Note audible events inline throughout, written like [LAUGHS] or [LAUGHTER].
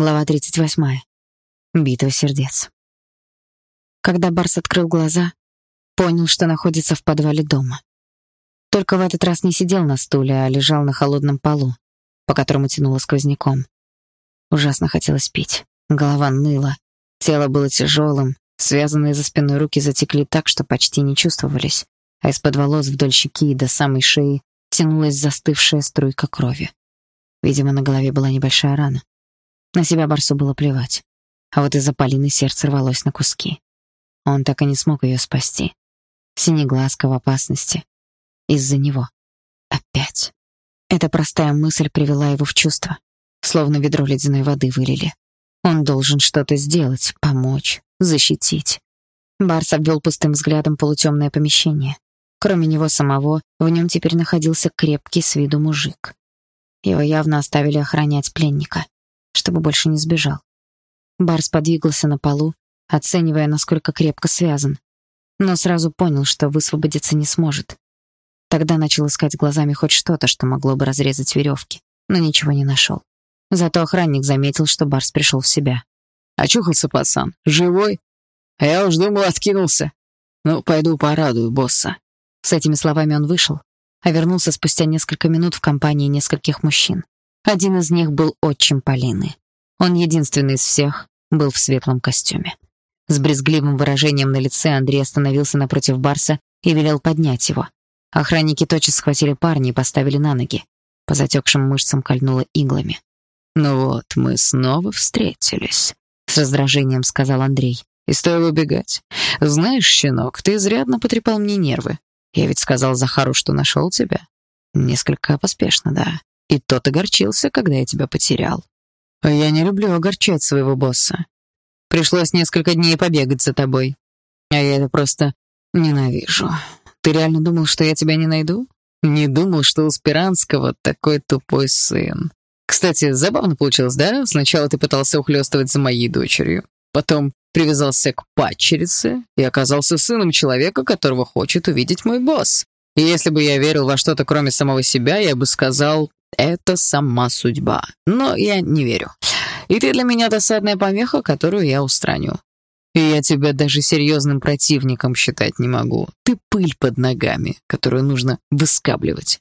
Глава 38. Битва сердец. Когда Барс открыл глаза, понял, что находится в подвале дома. Только в этот раз не сидел на стуле, а лежал на холодном полу, по которому тянуло сквозняком. Ужасно хотелось пить. Голова ныла, тело было тяжелым, связанные за спиной руки затекли так, что почти не чувствовались, а из-под волос вдоль щеки и до самой шеи тянулась застывшая струйка крови. Видимо, на голове была небольшая рана. На себя Барсу было плевать. А вот из-за Полины сердце рвалось на куски. Он так и не смог ее спасти. Синеглазка в опасности. Из-за него. Опять. Эта простая мысль привела его в чувство. Словно ведро ледяной воды вылили. Он должен что-то сделать, помочь, защитить. Барс обвел пустым взглядом полутемное помещение. Кроме него самого, в нем теперь находился крепкий с виду мужик. Его явно оставили охранять пленника чтобы больше не сбежал. Барс подвигался на полу, оценивая, насколько крепко связан, но сразу понял, что высвободиться не сможет. Тогда начал искать глазами хоть что-то, что могло бы разрезать веревки, но ничего не нашел. Зато охранник заметил, что Барс пришел в себя. «Очухался, пацан? Живой? А я уж думал, откинулся. Ну, пойду порадую босса». С этими словами он вышел, а вернулся спустя несколько минут в компании нескольких мужчин. Один из них был отчим Полины. Он единственный из всех был в светлом костюме. С брезгливым выражением на лице Андрей остановился напротив Барса и велел поднять его. Охранники тотчас схватили парня и поставили на ноги. По затекшим мышцам кольнуло иглами. «Ну вот, мы снова встретились», — с раздражением сказал Андрей. «И стоило убегать. Знаешь, щенок, ты изрядно потрепал мне нервы. Я ведь сказал Захару, что нашел тебя. Несколько поспешно, да. И тот огорчился, когда я тебя потерял. Я не люблю огорчать своего босса. Пришлось несколько дней побегать за тобой. А я это просто ненавижу. Ты реально думал, что я тебя не найду? Не думал, что у Спиранского такой тупой сын. Кстати, забавно получилось, да? Сначала ты пытался ухлёстывать за моей дочерью. Потом привязался к падчерице и оказался сыном человека, которого хочет увидеть мой босс. И если бы я верил во что-то кроме самого себя, я бы сказал, это сама судьба. Но я не верю. И ты для меня досадная помеха, которую я устраню. И я тебя даже серьезным противником считать не могу. Ты пыль под ногами, которую нужно выскабливать.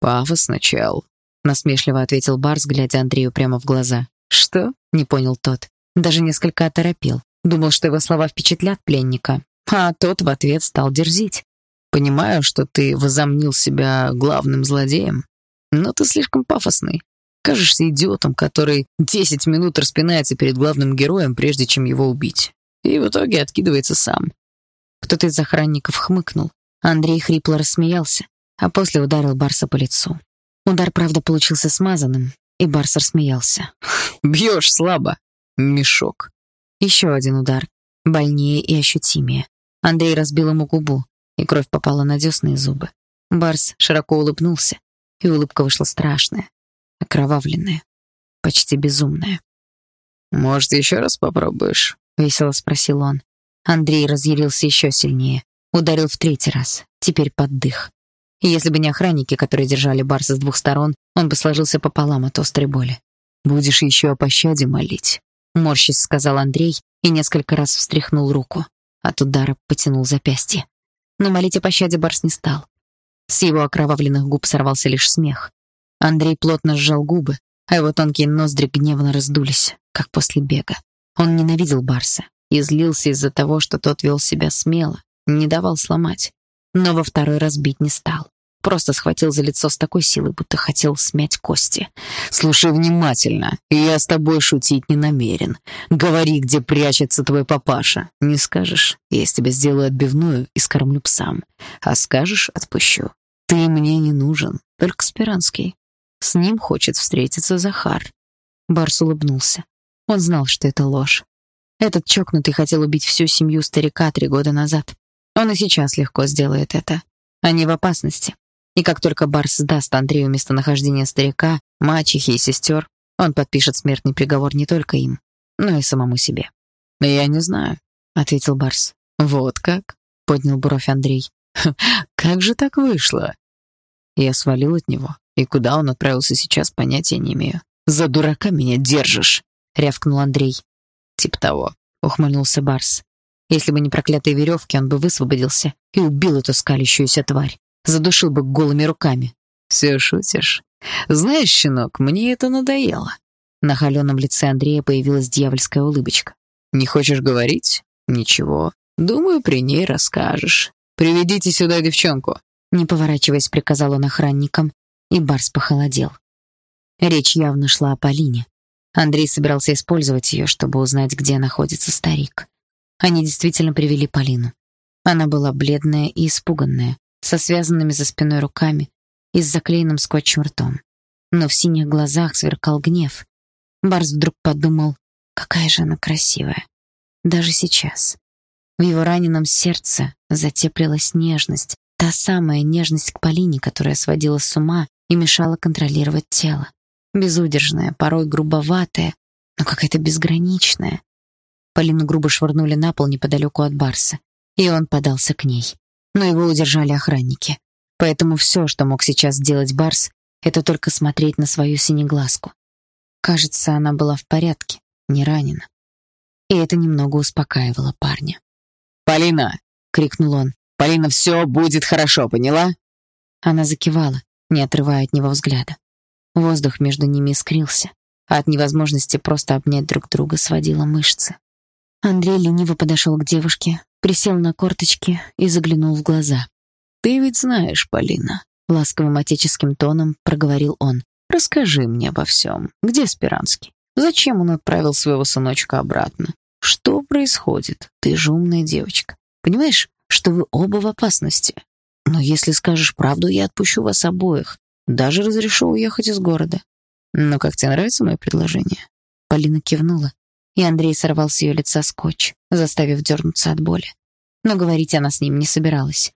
Пафосно, чел. Насмешливо ответил Барс, глядя Андрею прямо в глаза. «Что?» — не понял тот. Даже несколько оторопел. Думал, что его слова впечатлят пленника. А тот в ответ стал дерзить. «Понимаю, что ты возомнил себя главным злодеем, но ты слишком пафосный. Кажешься идиотом, который 10 минут распинается перед главным героем, прежде чем его убить. И в итоге откидывается сам. Кто-то из охранников хмыкнул. Андрей хрипло рассмеялся, а после ударил Барса по лицу. Удар, правда, получился смазанным, и Барс рассмеялся. [LAUGHS] «Бьешь слабо, мешок». Еще один удар, больнее и ощутимее. Андрей разбил ему губу, и кровь попала на десны и зубы. Барс широко улыбнулся, и улыбка вышла страшная, окровавленная, почти безумная. «Может, еще раз попробуешь?» — весело спросил он. Андрей разъярился еще сильнее, ударил в третий раз, теперь под дых. И если бы не охранники, которые держали Барса с двух сторон, он бы сложился пополам от острой боли. «Будешь еще о пощаде молить», — морщись сказал Андрей и несколько раз встряхнул руку. От удара потянул запястье. Но молить о пощаде Барс не стал. С его окровавленных губ сорвался лишь смех. Андрей плотно сжал губы, а его тонкие ноздри гневно раздулись, как после бега. Он ненавидел Барса и злился из-за того, что тот вел себя смело, не давал сломать. Но во второй раз бить не стал. Просто схватил за лицо с такой силой, будто хотел смять кости. «Слушай внимательно, я с тобой шутить не намерен. Говори, где прячется твой папаша. Не скажешь, я из тебя сделаю отбивную и скормлю псам. А скажешь — отпущу. Ты мне не нужен, только Спиранский. С ним хочет встретиться Захар. Барс улыбнулся. Он знал, что это ложь. Этот чокнутый хотел убить всю семью старика три года назад. Он и сейчас легко сделает это. Они в опасности. И как только Барс сдаст Андрею местонахождение старика, мачехи и сестер, он подпишет смертный приговор не только им, но и самому себе. «Я не знаю», — ответил Барс. «Вот как?» — поднял бровь Андрей. [LAUGHS] Как же так вышло? Я свалил от него, и куда он отправился сейчас, понятия не имею. За дурака меня держишь. — рявкнул Андрей. «Тип того», — ухмыльнулся Барс. Если бы не проклятые веревки, он бы высвободился и убил эту скалящуюся тварь. Задушил бы голыми руками. «Все шутишь? Знаешь, щенок, мне это надоело». На холеном лице Андрея появилась дьявольская улыбочка. «Не хочешь говорить? Ничего. Думаю, при ней расскажешь. Приведите сюда девчонку». Не поворачиваясь, приказал он охранникам, и Барс похолодел. Речь явно шла о Полине. Андрей собирался использовать ее, чтобы узнать, где находится старик. Они действительно привели Полину. Она была бледная и испуганная, со связанными за спиной руками и с заклеенным скотчем ртом. Но в синих глазах сверкал гнев. Барс вдруг подумал, какая же она красивая. Даже сейчас. В его раненом сердце затеплилась нежность, та самая нежность к Полине, которая сводила с ума и мешала контролировать тело. Безудержная, порой грубоватая, но какая-то безграничная. Полину грубо швырнули на пол неподалеку от Барса, и он подался к ней. Но его удержали охранники. Поэтому все, что мог сейчас сделать Барс, это только смотреть на свою синеглазку. Кажется, она была в порядке, не ранена. И это немного успокаивало парня. «Полина!» — крикнул он. «Полина, все будет хорошо, поняла?» Она закивала, не отрывая от него взгляда. Воздух между ними искрился, а от невозможности просто обнять друг друга сводило мышцы. Андрей лениво подошел к девушке, присел на корточки и заглянул в глаза. «Ты ведь знаешь, Полина», — ласковым отеческим тоном проговорил он. «Расскажи мне обо всем. Где Спиранский? Зачем он отправил своего сыночка обратно? Что происходит? Ты же умная девочка. Понимаешь, что вы оба в опасности. Но если скажешь правду, я отпущу вас обоих. Даже разрешу уехать из города. Ну, как тебе нравится мое предложение?» Полина кивнула, и Андрей сорвал с ее лица скотч, заставив дернуться от боли. Но говорить она с ним не собиралась.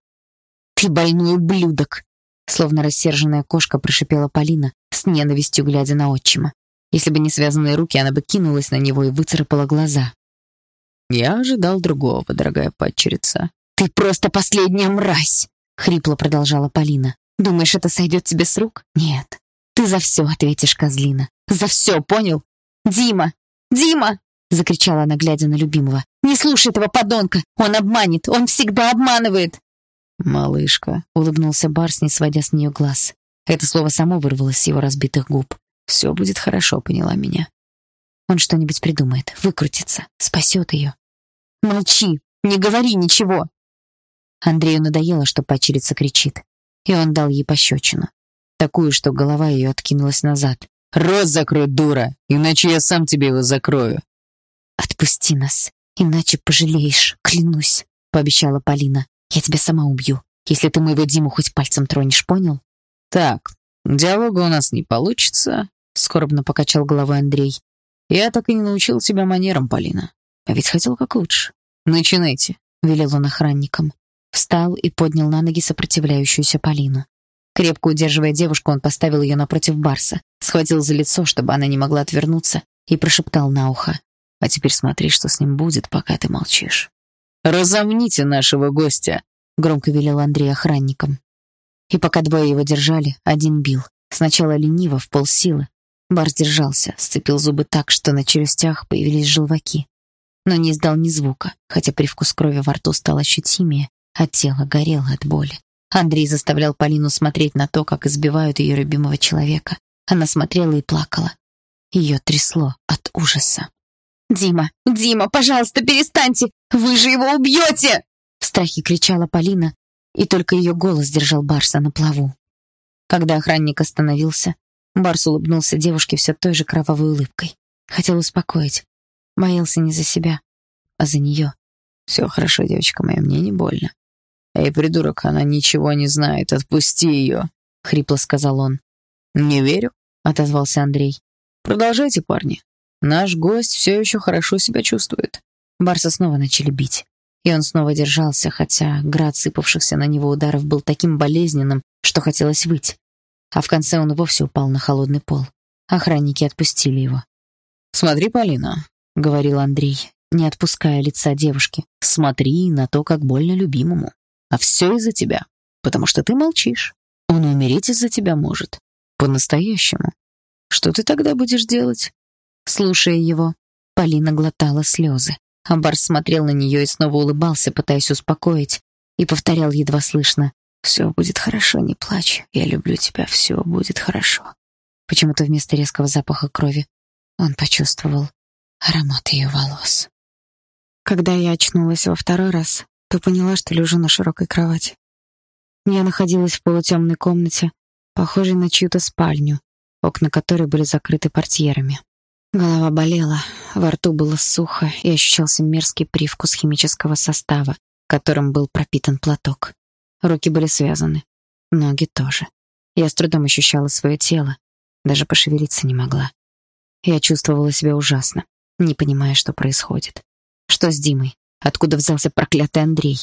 «Ты больной ублюдок!» Словно рассерженная кошка прошипела Полина, с ненавистью глядя на отчима. Если бы не связанные руки, она бы кинулась на него и выцарапала глаза. «Я ожидал другого, дорогая падчерица». «Ты просто последняя мразь!» — хрипло продолжала Полина. «Думаешь, это сойдет тебе с рук? Нет. Ты за все ответишь, козлина. За все, понял? Дима! Дима!» — закричала она, глядя на любимого. «Не слушай этого подонка! Он обманет! Он всегда обманывает!» «Малышка», — улыбнулся Барс, не сводя с нее глаз. Это слово само вырвалось с его разбитых губ. «Все будет хорошо, поняла меня». Он что-нибудь придумает, выкрутится, спасет ее. «Молчи! Не говори ничего!» Андрею надоело, что пачерица кричит, и он дал ей пощечину. Такую, что голова ее откинулась назад. «Рот закрой, дура, иначе я сам тебе его закрою!» «Отпусти нас, иначе пожалеешь, клянусь», — пообещала Полина. «Я тебя сама убью, если ты моего Диму хоть пальцем тронешь, понял?» «Так, диалога у нас не получится», — скорбно покачал головой Андрей. «Я так и не научил тебя манерам, Полина. А ведь хотел как лучше. Начинайте, велел он охранникам. Встал и поднял на ноги сопротивляющуюся Полину. Крепко удерживая девушку, он поставил ее напротив Барса, схватил за лицо, чтобы она не могла отвернуться, и прошептал на ухо. «А теперь смотри, что с ним будет, пока ты молчишь». «Разомните нашего гостя», — громко велел Андрей охранникам. И пока двое его держали, один бил. Сначала лениво, в полсилы. Барс держался, сцепил зубы так, что на челюстях появились желваки но не издал ни звука, хотя привкус крови во рту стал ощутимее, а тело горело от боли. Андрей заставлял Полину смотреть на то, как избивают ее любимого человека. Она смотрела и плакала. Ее трясло от ужаса. «Дима! Дима, пожалуйста, перестаньте! Вы же его убьете!» В страхе кричала Полина, и только ее голос держал Барса на плаву. Когда охранник остановился, Барс улыбнулся девушке все той же кровавой улыбкой. Хотел успокоить, Боялся не за себя, а за нее. «Все хорошо, девочка моя, мне не больно». «Эй, придурок, она ничего не знает, отпусти ее», — хрипло сказал он. «Не верю», — отозвался Андрей. «Продолжайте, парни. Наш гость все еще хорошо себя чувствует». Барса снова начали бить. И он снова держался, хотя град сыпавшихся на него ударов был таким болезненным, что хотелось выйти. А в конце он вовсе упал на холодный пол. Охранники отпустили его. «Смотри, Полина, — говорил Андрей, не отпуская лица девушки. «Смотри на то, как больно любимому. А все из-за тебя, потому что ты молчишь. Он умереть из-за тебя может. По-настоящему. Что ты тогда будешь делать? Слушая его, Полина глотала слезы. А Барс смотрел на нее и снова улыбался, пытаясь успокоить, и повторял едва слышно «Все будет хорошо, не плачь, я люблю тебя, все будет хорошо». Почему-то вместо резкого запаха крови он почувствовал аромат ее волос. Когда я очнулась во второй раз, то поняла, что лежу на широкой кровати. Я находилась в полутемной комнате, похожей на чью-то спальню, окна которой были закрыты портьерами. Голова болела, во рту было сухо и ощущался мерзкий привкус химического состава, которым был пропитан платок. Руки были связаны, ноги тоже. Я с трудом ощущала свое тело, даже пошевелиться не могла. Я чувствовала себя ужасно, не понимая, что происходит. Что с Димой? Откуда взялся проклятый Андрей?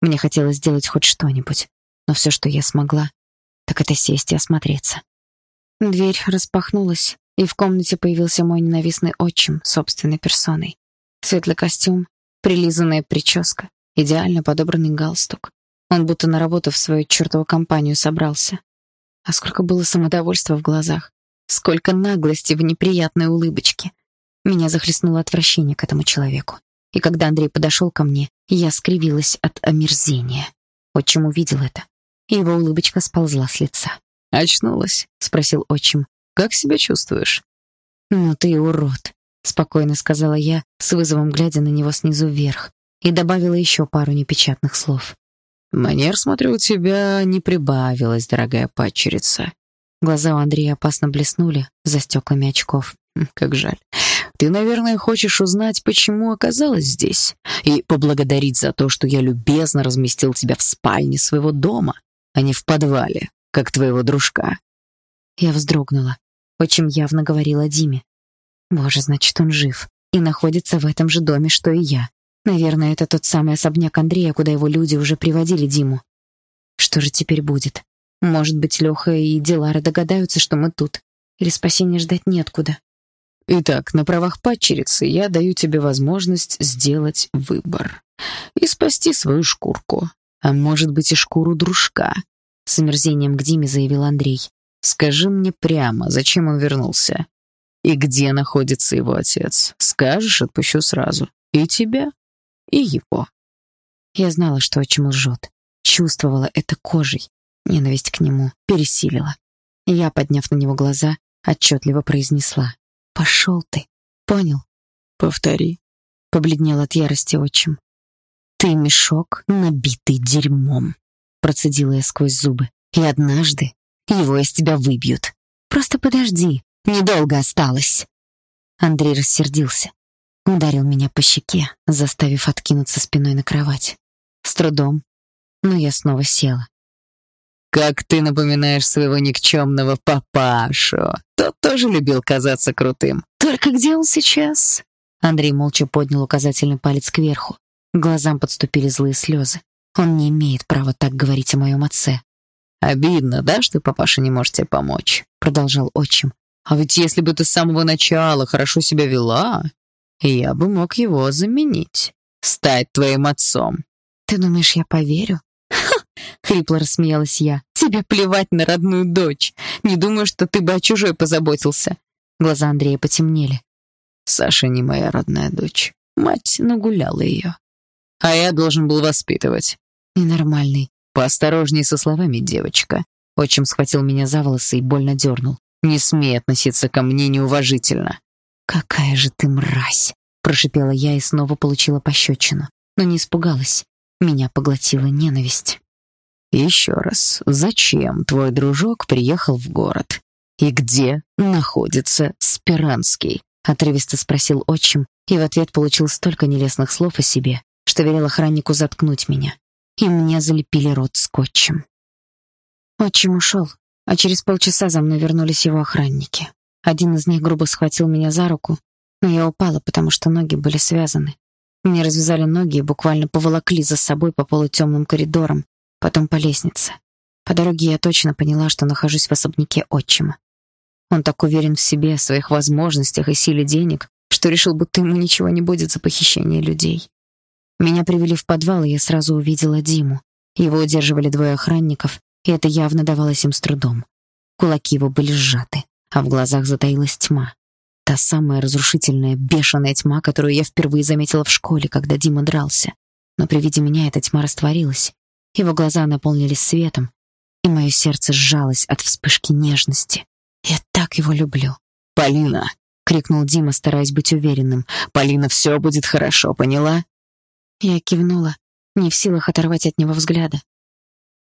Мне хотелось сделать хоть что-нибудь, но все, что я смогла, так это сесть и осмотреться. Дверь распахнулась, и в комнате появился мой ненавистный отчим собственной персоной. Светлый костюм, прилизанная прическа, идеально подобранный галстук. Он будто на работу в свою чертову компанию собрался. А сколько было самодовольства в глазах. Сколько наглости в неприятной улыбочке. Меня захлестнуло отвращение к этому человеку. И когда Андрей подошел ко мне, я скривилась от омерзения. Отчим увидел это, и его улыбочка сползла с лица. «Очнулась?» — спросил отчим. Как себя чувствуешь?» «Ну ты урод», — спокойно сказала я, с вызовом глядя на него снизу вверх, и добавила еще пару непечатных слов. «Манер, смотрю, у тебя не прибавилось, дорогая падчерица». Глаза у Андрея опасно блеснули за стеклами очков. Хм, «Как жаль. Ты, наверное, хочешь узнать, почему оказалась здесь, и поблагодарить за то, что я любезно разместил тебя в спальне своего дома, а не в подвале, как твоего дружка». Я вздрогнула. Очень явно говорила Диме. Боже, значит, он жив и находится в этом же доме, что и я. Наверное, это тот самый особняк Андрея, куда его люди уже приводили Диму. Что же теперь будет? Может быть, Леха и Дилара догадаются, что мы тут. Или спасения ждать неоткуда. Итак, на правах падчерицы я даю тебе возможность сделать выбор и спасти свою шкурку, а может быть и шкуру дружка, с омерзением к Диме заявил Андрей. Скажи мне прямо, зачем он вернулся? И где находится его отец? Скажешь, отпущу сразу. И тебя, и его. Я знала, что отчим лжет. Чувствовала это кожей. Ненависть к нему пересилила. Я, подняв на него глаза, отчетливо произнесла. «Пошел ты. Понял?» «Повтори», — побледнел от ярости отчим. «Ты мешок, набитый дерьмом», — процедила я сквозь зубы. «И однажды его из тебя выбьют. Просто подожди, недолго осталось. Андрей рассердился. Ударил меня по щеке, заставив откинуться спиной на кровать. С трудом, но я снова села. «Как ты напоминаешь своего никчемного папашу. Тот тоже любил казаться крутым. Только где он сейчас?» Андрей молча поднял указательный палец кверху. К глазам подступили злые слезы. Он не имеет права так говорить о моем отце. «Обидно, да, что папаша не может тебе помочь?» — продолжал отчим. «А ведь если бы ты с самого начала хорошо себя вела, я бы мог его заменить, стать твоим отцом». «Ты думаешь, я поверю?» Хрипло рассмеялась я. «Тебе плевать на родную дочь. Не думаю, что ты бы о чужой позаботился». Глаза Андрея потемнели. «Саша не моя родная дочь. Мать нагуляла ее. А я должен был воспитывать». «Ненормальный. «Поосторожней со словами, девочка». Отчим схватил меня за волосы и больно дернул. «Не смей относиться ко мне неуважительно». «Какая же ты мразь!» — прошипела я и снова получила пощечину. Но не испугалась. Меня поглотила ненависть. «Еще раз, зачем твой дружок приехал в город? И где находится Спиранский?» — отрывисто спросил отчим, и в ответ получил столько нелестных слов о себе, что велел охраннику заткнуть меня и мне залепили рот скотчем. Отчим ушел, а через полчаса за мной вернулись его охранники. Один из них грубо схватил меня за руку, но я упала, потому что ноги были связаны. Мне развязали ноги и буквально поволокли за собой по полутемным коридорам, потом по лестнице. По дороге я точно поняла, что нахожусь в особняке отчима. Он так уверен в себе, в своих возможностях и силе денег, что решил, будто ему ничего не будет за похищение людей. Меня привели в подвал, и я сразу увидела Диму. Его удерживали двое охранников, и это явно давалось им с трудом. Кулаки его были сжаты, а в глазах затаилась тьма. Та самая разрушительная, бешеная тьма, которую я впервые заметила в школе, когда Дима дрался. Но при виде меня эта тьма растворилась. Его глаза наполнились светом, и мое сердце сжалось от вспышки нежности. Я так его люблю. «Полина!» — крикнул Дима, стараясь быть уверенным. «Полина, все будет хорошо, поняла?» Я кивнула, не в силах оторвать от него взгляда.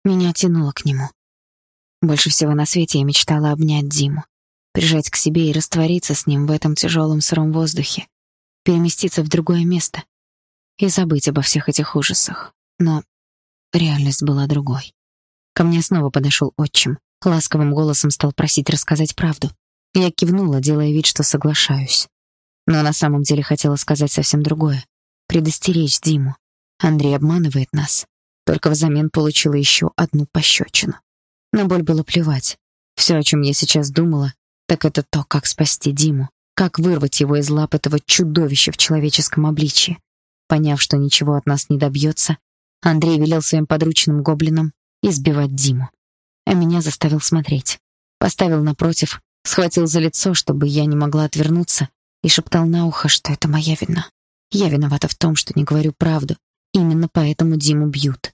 Меня тянуло к нему. Больше всего на свете я мечтала обнять Диму, прижать к себе и раствориться с ним в этом тяжелом сыром воздухе, переместиться в другое место и забыть обо всех этих ужасах. Но реальность была другой. Ко мне снова подошел отчим, ласковым голосом стал просить рассказать правду. Я кивнула, делая вид, что соглашаюсь. Но на самом деле хотела сказать совсем другое. Предостеречь Диму. Андрей обманывает нас. Только взамен получила еще одну пощечину. На боль было плевать. Все, о чем я сейчас думала, так это то, как спасти Диму, как вырвать его из лап этого чудовища в человеческом обличье. Поняв, что ничего от нас не добьется, Андрей велел своим подручным гоблинам избивать Диму. А меня заставил смотреть. Поставил напротив, схватил за лицо, чтобы я не могла отвернуться, и шептал на ухо, что это моя вина. Я виновата в том, что не говорю правду. Именно поэтому Диму бьют.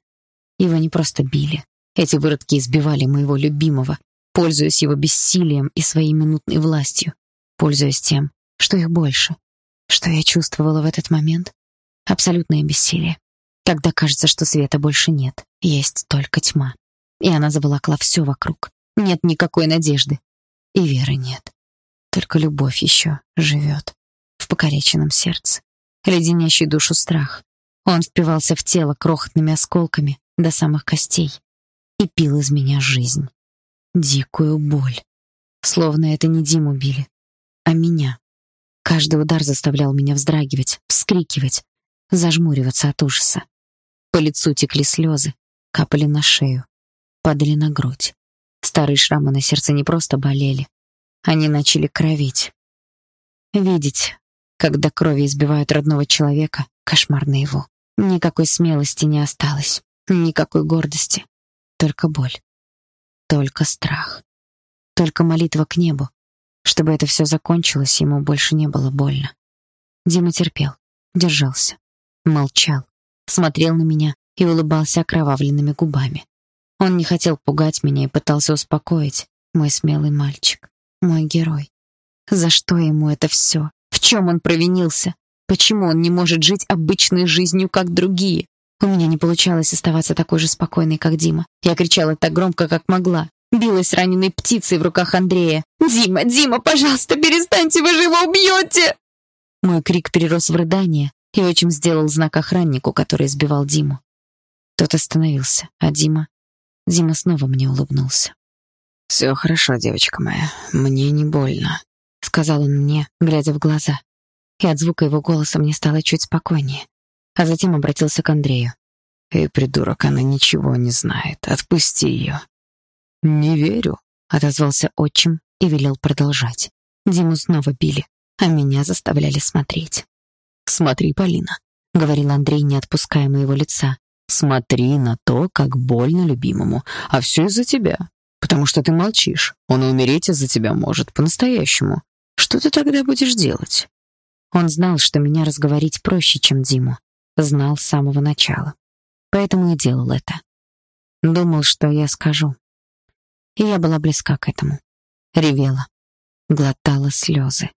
Его не просто били. Эти выродки избивали моего любимого, пользуясь его бессилием и своей минутной властью, пользуясь тем, что их больше. Что я чувствовала в этот момент? Абсолютное бессилие. Когда кажется, что света больше нет, есть только тьма. И она заволокла все вокруг. Нет никакой надежды. И веры нет. Только любовь еще живет в покореченном сердце, леденящий душу страх. Он впивался в тело крохотными осколками до самых костей и пил из меня жизнь. Дикую боль. Словно это не Диму били, а меня. Каждый удар заставлял меня вздрагивать, вскрикивать, зажмуриваться от ужаса. По лицу текли слезы, капали на шею, падали на грудь. Старые шрамы на сердце не просто болели, они начали кровить. Видеть, когда крови избивают родного человека, кошмар его. Никакой смелости не осталось, никакой гордости, только боль, только страх, только молитва к небу, чтобы это все закончилось, ему больше не было больно. Дима терпел, держался, молчал, смотрел на меня и улыбался окровавленными губами. Он не хотел пугать меня и пытался успокоить, мой смелый мальчик, мой герой. За что ему это все? В чем он провинился? Почему он не может жить обычной жизнью, как другие? У меня не получалось оставаться такой же спокойной, как Дима. Я кричала так громко, как могла. Билась раненой птицей в руках Андрея. «Дима, Дима, пожалуйста, перестаньте, вы же его убьете!» Мой крик перерос в рыдание, и отчим сделал знак охраннику, который избивал Диму. Тот остановился, а Дима... Дима снова мне улыбнулся. «Все хорошо, девочка моя, мне не больно», — сказал он мне, глядя в глаза. И от звука его голоса мне стало чуть спокойнее. А затем обратился к Андрею. «Эй, придурок, она ничего не знает. Отпусти ее». «Не верю», — отозвался отчим и велел продолжать. Диму снова били, а меня заставляли смотреть. «Смотри, Полина», — говорил Андрей, не отпуская моего лица. «Смотри на то, как больно любимому, а все из-за тебя, потому что ты молчишь. Он умереть из-за тебя может по-настоящему. Что ты тогда будешь делать?» Он знал, что меня разговорить проще, чем Диму. Знал с самого начала. Поэтому и делал это. Думал, что я скажу. И я была близка к этому. Ревела, глотала слезы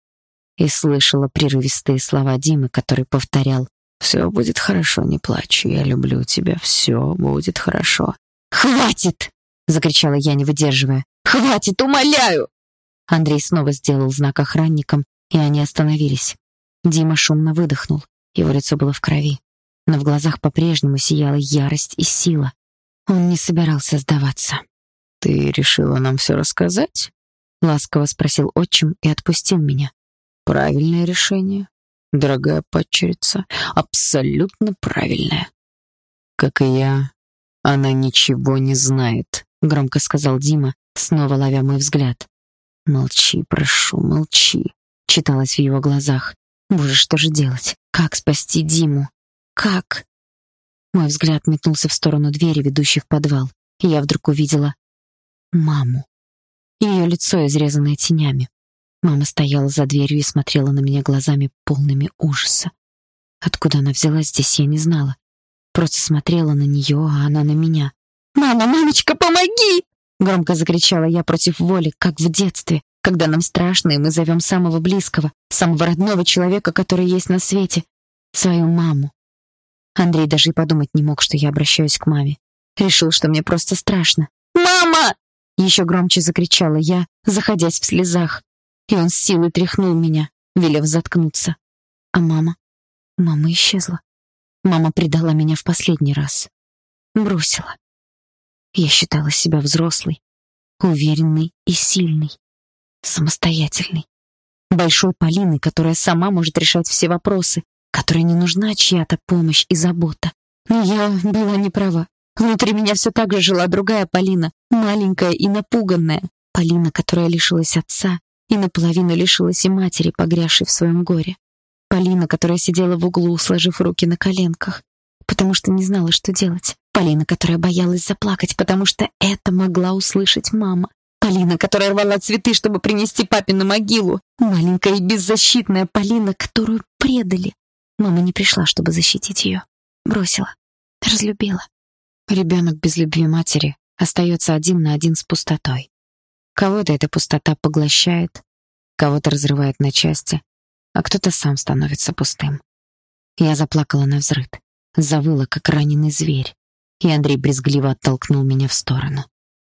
и слышала прерывистые слова Димы, который повторял «Все будет хорошо, не плачь, я люблю тебя, все будет хорошо». «Хватит!» — закричала я, не выдерживая. «Хватит, умоляю!» Андрей снова сделал знак охранникам, и они остановились. Дима шумно выдохнул. Его лицо было в крови, но в глазах по-прежнему сияла ярость и сила. Он не собирался сдаваться. «Ты решила нам все рассказать?» — ласково спросил отчим и отпустил меня. Правильное решение, дорогая падчерица, абсолютно правильное. Как и я, она ничего не знает, громко сказал Дима, снова ловя мой взгляд. Молчи, прошу, молчи, читалось в его глазах. Боже, что же делать? Как спасти Диму? Как? Мой взгляд метнулся в сторону двери, ведущей в подвал, и я вдруг увидела маму. Ее лицо, изрезанное тенями, Мама стояла за дверью и смотрела на меня глазами полными ужаса. Откуда она взялась здесь, я не знала. Просто смотрела на нее, а она на меня. «Мама, мамочка, помоги!» Громко закричала я против воли, как в детстве, когда нам страшно, и мы зовем самого близкого, самого родного человека, который есть на свете, свою маму. Андрей даже и подумать не мог, что я обращаюсь к маме. Решил, что мне просто страшно. «Мама!» Еще громче закричала я, заходясь в слезах. И он с силой тряхнул меня, велев заткнуться. А мама? Мама исчезла. Мама предала меня в последний раз. Бросила. Я считала себя взрослой, уверенной и сильной, самостоятельной. Большой Полиной, которая сама может решать все вопросы, которой не нужна чья-то помощь и забота. Но я была не права. Внутри меня все так же жила другая Полина, маленькая и напуганная. Полина, которая лишилась отца и наполовину лишилась и матери, погрязшей в своем горе. Полина, которая сидела в углу, сложив руки на коленках, потому что не знала, что делать. Полина, которая боялась заплакать, потому что это могла услышать мама. Полина, которая рвала цветы, чтобы принести папе на могилу. Маленькая и беззащитная Полина, которую предали. Мама не пришла, чтобы защитить ее. Бросила. Разлюбила. Ребенок без любви матери остается один на один с пустотой. Кого-то эта пустота поглощает, кого-то разрывает на части, а кто-то сам становится пустым. Я заплакала на взрыд, завыла, как раненый зверь и Андрей брезгливо оттолкнул меня в сторону.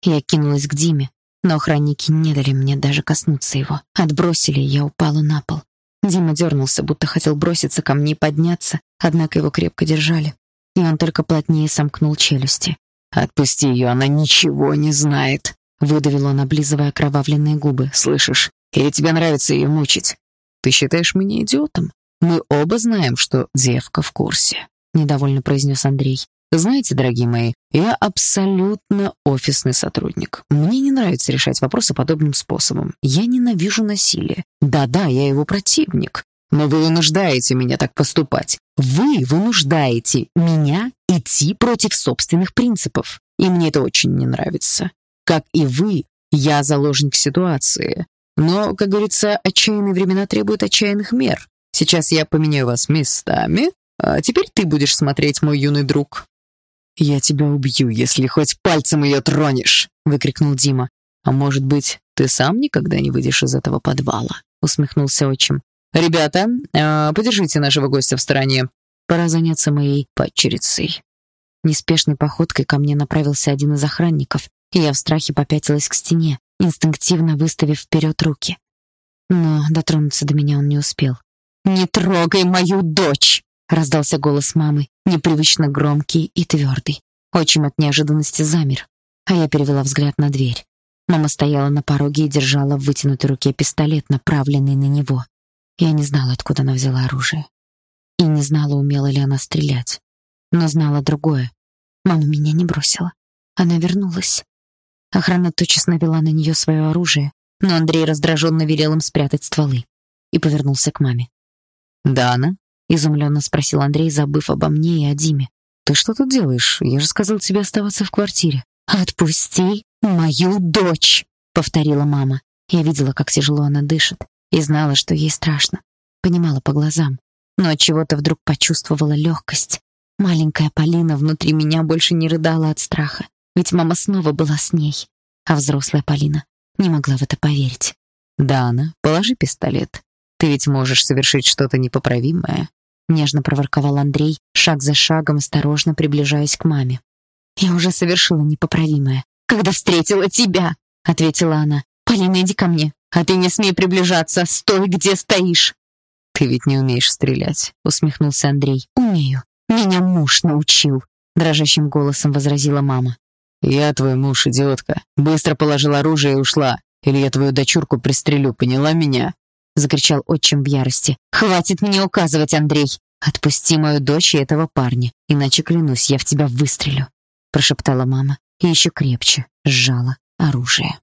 Я кинулась к Диме, но охранники не дали мне даже коснуться его. Отбросили, я упала на пол. Дима дернулся, будто хотел броситься ко мне и подняться, однако его крепко держали, и он только плотнее сомкнул челюсти. «Отпусти ее, она ничего не знает», — выдавил он, облизывая окровавленные губы. «Слышишь? Или тебе нравится ее мучить? Ты считаешь меня идиотом? Мы оба знаем, что девка в курсе», — недовольно произнес Андрей. Знаете, дорогие мои, я абсолютно офисный сотрудник. Мне не нравится решать вопросы подобным способом. Я ненавижу насилие. Да-да, я его противник. Но вы вынуждаете меня так поступать. Вы вынуждаете меня идти против собственных принципов. И мне это очень не нравится. Как и вы, я заложник ситуации. Но, как говорится, отчаянные времена требуют отчаянных мер. Сейчас я поменяю вас местами, а теперь ты будешь смотреть, мой юный друг. «Я тебя убью, если хоть пальцем ее тронешь!» — выкрикнул Дима. «А может быть, ты сам никогда не выйдешь из этого подвала?» — усмехнулся отчим. «Ребята, э, подержите нашего гостя в стороне. Пора заняться моей падчерицей». Неспешной походкой ко мне направился один из охранников, и я в страхе попятилась к стене, инстинктивно выставив вперед руки. Но дотронуться до меня он не успел. «Не трогай мою дочь!» — раздался голос мамы, непривычно громкий и твердый. Отчим от неожиданности замер, а я перевела взгляд на дверь. Мама стояла на пороге и держала в вытянутой руке пистолет, направленный на него. Я не знала, откуда она взяла оружие. И не знала, умела ли она стрелять. Но знала другое. Мама меня не бросила. Она вернулась. Охрана тотчас навела на нее свое оружие, но Андрей раздраженно велел им спрятать стволы и повернулся к маме. «Дана?» Изумленно спросил Андрей, забыв обо мне и о Диме. «Ты что тут делаешь? Я же сказал тебе оставаться в квартире». «Отпусти мою дочь!» — повторила мама. Я видела, как тяжело она дышит, и знала, что ей страшно. Понимала по глазам, но от чего-то вдруг почувствовала легкость. Маленькая Полина внутри меня больше не рыдала от страха, ведь мама снова была с ней, а взрослая Полина не могла в это поверить. «Дана, положи пистолет. Ты ведь можешь совершить что-то непоправимое. Нежно проворковал Андрей, шаг за шагом, осторожно приближаясь к маме. «Я уже совершила непоправимое, когда встретила тебя», — ответила она. «Полина, иди ко мне, а ты не смей приближаться, стой, где стоишь». «Ты ведь не умеешь стрелять», — усмехнулся Андрей. «Умею. Меня муж научил», — дрожащим голосом возразила мама. «Я твой муж, идиотка. Быстро положила оружие и ушла. Или я твою дочурку пристрелю, поняла меня?» — закричал отчим в ярости. «Хватит мне указывать, Андрей! Отпусти мою дочь и этого парня, иначе, клянусь, я в тебя выстрелю!» — прошептала мама и еще крепче сжала оружие.